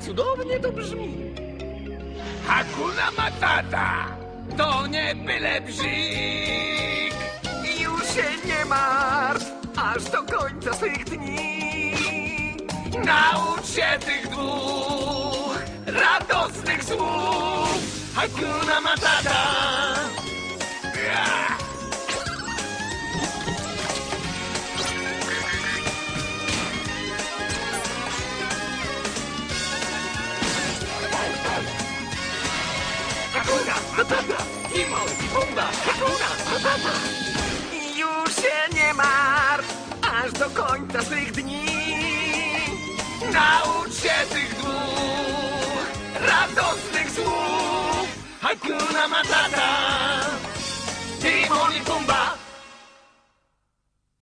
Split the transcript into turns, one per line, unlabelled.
cudownie to brzmi.
Hakuna Matata to nie byle bzik.
Już się nie martw, aż do końca swych dni.
Naucz się tych dwóch radosnych słów. Hakuna Matata.
Hakuna, matata, Timon, Pumba, Hakuna, matata. Już się nie martw, aż do końca swych dni.
Naucz się tych dwóch radosnych słów. Hakuna Matata.